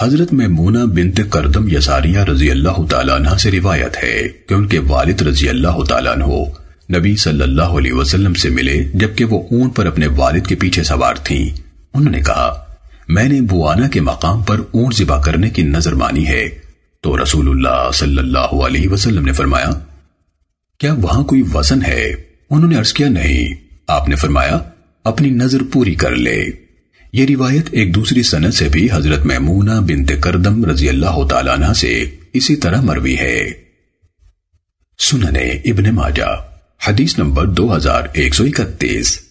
حضرت میمونہ بنت کردم یساریہ رضی اللہ تعالیٰ عنہ سے روایت ہے کہ ان کے والد رضی اللہ تعالیٰ عنہ نبی صلی اللہ علیہ وسلم سے ملے جبکہ وہ اون پر اپنے والد کے پیچھے سوار تھیں۔ انہوں نے کہا، میں نے بوانا کے مقام پر اون ذبح کرنے کی نظر مانی ہے۔ تو رسول اللہ صلی اللہ علیہ وسلم نے فرمایا، کیا وہاں کوئی وزن ہے؟ انہوں نے عرض کیا، نہیں۔ آپ نے فرمایا، اپنی نظر پوری کر لے۔ یہ روایت ایک دوسری سند سے بھی حضرت میمونہ بنت کردم رضی اللہ تعالیٰ عنہ سے اسی طرح مروی ہے۔ سننے ابن ماجہ، حدیث نمبر دو ہزار ایک سو اکتیس۔